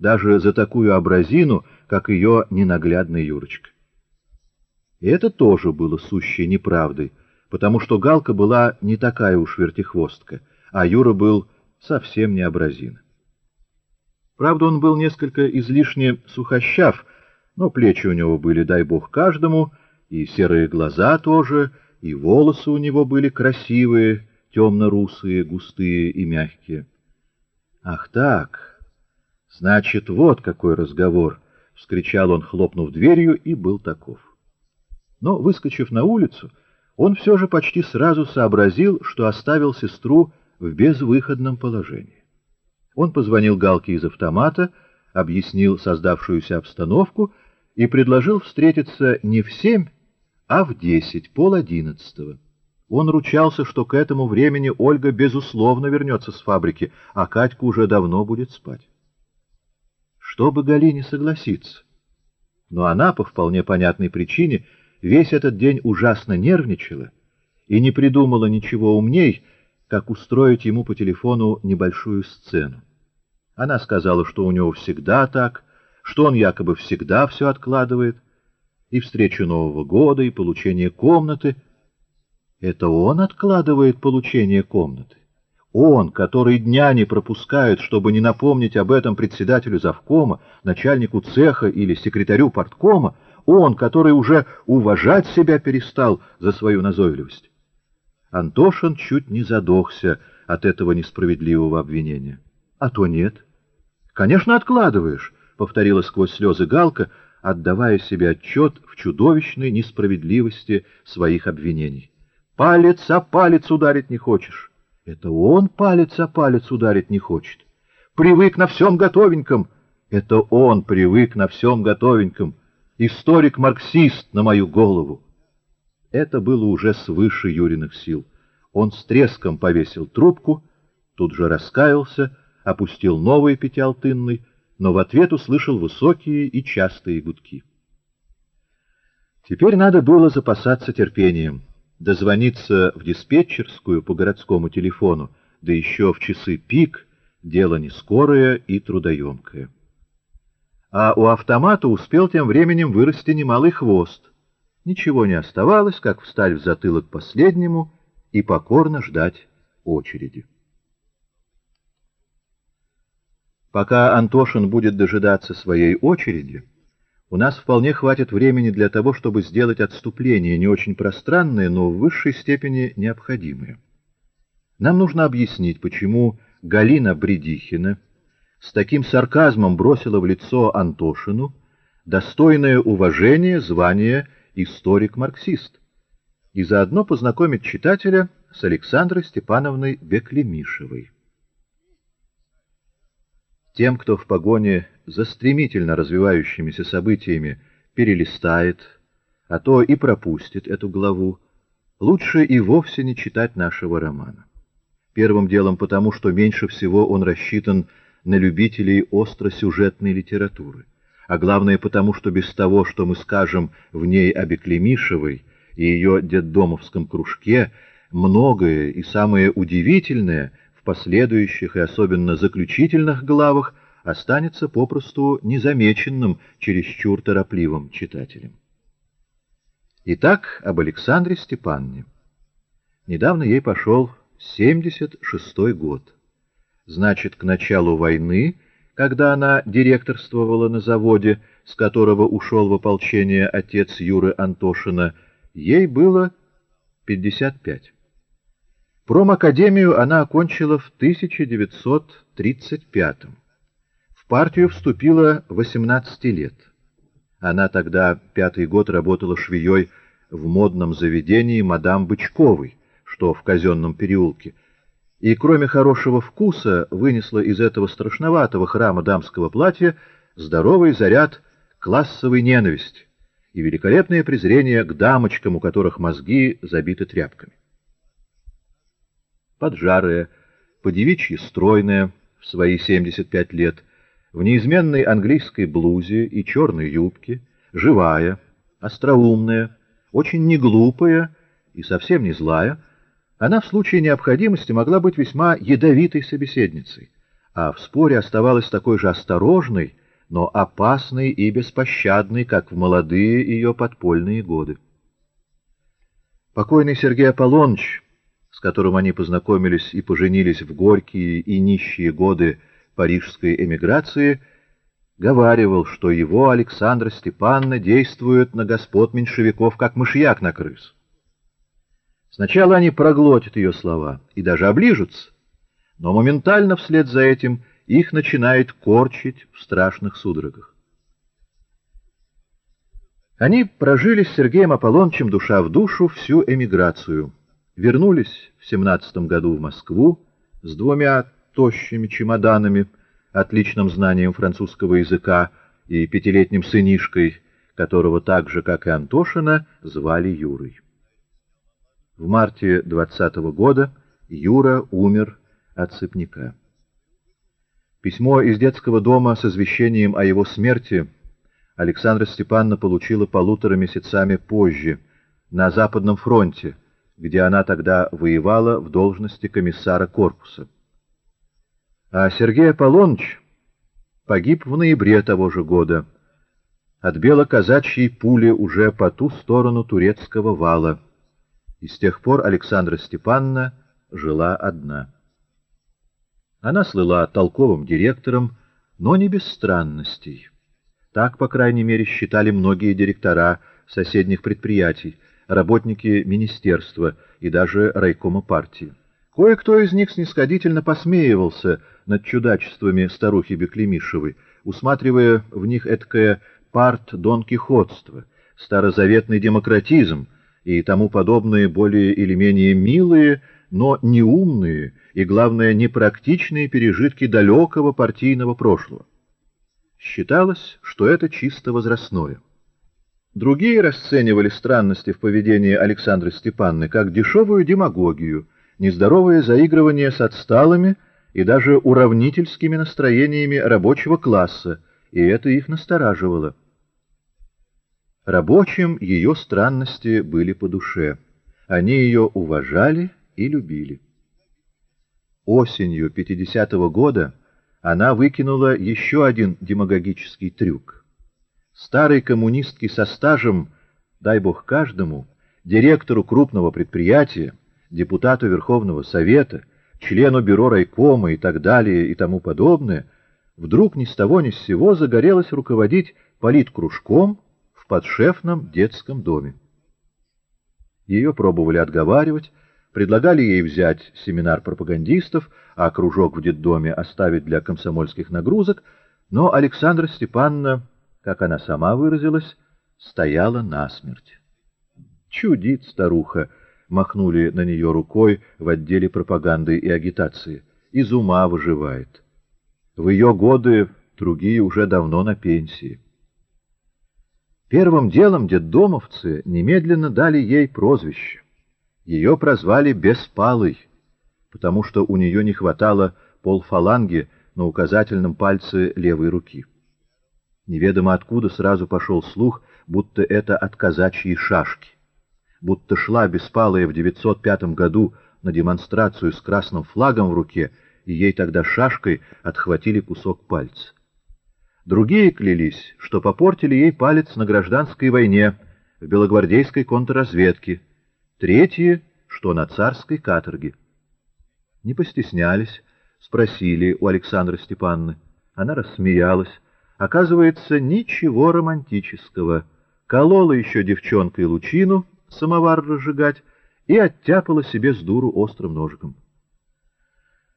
даже за такую образину, как ее ненаглядный Юрочка. И это тоже было сущей неправдой, потому что Галка была не такая уж вертихвостка, а Юра был совсем не образин. Правда, он был несколько излишне сухощав, но плечи у него были, дай бог, каждому, и серые глаза тоже, и волосы у него были красивые, темно-русые, густые и мягкие. «Ах так! Значит, вот какой разговор!» — вскричал он, хлопнув дверью, и был таков. Но, выскочив на улицу, он все же почти сразу сообразил, что оставил сестру в безвыходном положении. Он позвонил Галке из автомата, объяснил создавшуюся обстановку и предложил встретиться не в семь, а в десять, пол одиннадцатого. Он ручался, что к этому времени Ольга безусловно вернется с фабрики, а Катька уже давно будет спать. Чтобы Галине согласиться. Но она, по вполне понятной причине, весь этот день ужасно нервничала и не придумала ничего умней, как устроить ему по телефону небольшую сцену. Она сказала, что у него всегда так, что он якобы всегда все откладывает, и встречу Нового года, и получение комнаты. Это он откладывает получение комнаты. Он, который дня не пропускает, чтобы не напомнить об этом председателю завкома, начальнику цеха или секретарю порткома, он, который уже уважать себя перестал за свою назойливость. Антошин чуть не задохся от этого несправедливого обвинения. А то нет. Конечно, откладываешь, — повторила сквозь слезы Галка, отдавая себе отчет в чудовищной несправедливости своих обвинений. Палец о палец ударить не хочешь. Это он палец о палец ударить не хочет. Привык на всем готовеньком. Это он привык на всем готовеньком историк-марксист на мою голову. Это было уже свыше Юриных сил. Он с треском повесил трубку, тут же раскаялся, опустил новый пятиалтынный, но в ответ услышал высокие и частые гудки. Теперь надо было запасаться терпением, дозвониться в диспетчерскую по городскому телефону, да еще в часы пик, дело не скорое и трудоемкое а у автомата успел тем временем вырасти немалый хвост. Ничего не оставалось, как встать в затылок последнему и покорно ждать очереди. Пока Антошин будет дожидаться своей очереди, у нас вполне хватит времени для того, чтобы сделать отступление, не очень пространное, но в высшей степени необходимое. Нам нужно объяснить, почему Галина Бредихина с таким сарказмом бросила в лицо Антошину достойное уважение звание историк-марксист и заодно познакомить читателя с Александрой Степановной Беклемишевой. Тем, кто в погоне за стремительно развивающимися событиями перелистает, а то и пропустит эту главу, лучше и вовсе не читать нашего романа. Первым делом потому, что меньше всего он рассчитан на любителей остросюжетной литературы, а главное потому, что без того, что мы скажем в ней о Беклемишевой и ее детдомовском кружке, многое и самое удивительное в последующих и особенно заключительных главах останется попросту незамеченным чересчур торопливым читателем. Итак, об Александре Степанне. Недавно ей пошел 76-й год. Значит, к началу войны, когда она директорствовала на заводе, с которого ушел в ополчение отец Юры Антошина, ей было 55. Промакадемию она окончила в 1935 В партию вступила 18 лет. Она тогда пятый год работала швеей в модном заведении мадам Бычковой, что в казенном переулке, и кроме хорошего вкуса вынесла из этого страшноватого храма дамского платья здоровый заряд классовой ненависти и великолепное презрение к дамочкам, у которых мозги забиты тряпками. Поджарая, подевичьи стройная, в свои 75 лет, в неизменной английской блузе и черной юбке, живая, остроумная, очень неглупая и совсем не злая, она в случае необходимости могла быть весьма ядовитой собеседницей, а в споре оставалась такой же осторожной, но опасной и беспощадной, как в молодые ее подпольные годы. Покойный Сергей Аполлоныч, с которым они познакомились и поженились в горькие и нищие годы парижской эмиграции, говаривал, что его Александра Степановна действует на господ меньшевиков, как мышьяк на крыс. Сначала они проглотят ее слова и даже оближутся, но моментально вслед за этим их начинает корчить в страшных судорогах. Они прожили с Сергеем Аполлонычем душа в душу всю эмиграцию, вернулись в семнадцатом году в Москву с двумя тощими чемоданами, отличным знанием французского языка и пятилетним сынишкой, которого так же, как и Антошина, звали Юрой. В марте 20 -го года Юра умер от цепняка. Письмо из детского дома с извещением о его смерти Александра Степановна получила полутора месяцами позже, на Западном фронте, где она тогда воевала в должности комиссара корпуса. А Сергей Аполлоныч погиб в ноябре того же года от белоказачьей пули уже по ту сторону турецкого вала и с тех пор Александра Степановна жила одна. Она слыла толковым директором, но не без странностей. Так, по крайней мере, считали многие директора соседних предприятий, работники министерства и даже райкома партии. Кое-кто из них снисходительно посмеивался над чудачествами старухи Беклемишевой, усматривая в них эткое парт-дон-кихотство, старозаветный демократизм, и тому подобные более или менее милые, но неумные и, главное, непрактичные пережитки далекого партийного прошлого. Считалось, что это чисто возрастное. Другие расценивали странности в поведении Александры Степанны как дешевую демагогию, нездоровое заигрывание с отсталыми и даже уравнительскими настроениями рабочего класса, и это их настораживало. Рабочим ее странности были по душе. Они ее уважали и любили. Осенью 50-го года она выкинула еще один демагогический трюк. Старой коммунистки со стажем, дай бог каждому, директору крупного предприятия, депутату Верховного Совета, члену бюро райкома и так далее и тому подобное, вдруг ни с того ни с сего загорелась руководить политкружком, подшефном детском доме. Ее пробовали отговаривать, предлагали ей взять семинар пропагандистов, а кружок в детдоме оставить для комсомольских нагрузок, но Александра Степановна, как она сама выразилась, стояла насмерть. «Чудит старуха!» — махнули на нее рукой в отделе пропаганды и агитации. «Из ума выживает. В ее годы другие уже давно на пенсии». Первым делом детдомовцы немедленно дали ей прозвище. Ее прозвали Беспалой, потому что у нее не хватало полфаланги на указательном пальце левой руки. Неведомо откуда сразу пошел слух, будто это от казачьей шашки. Будто шла Беспалая в 905 году на демонстрацию с красным флагом в руке, и ей тогда шашкой отхватили кусок пальца. Другие клялись, что попортили ей палец на гражданской войне, в белогвардейской контрразведке. Третьи, что на царской каторге. Не постеснялись, спросили у Александры Степанны. Она рассмеялась. Оказывается, ничего романтического. Колола еще девчонкой лучину, самовар разжигать, и оттяпала себе с дуру острым ножиком.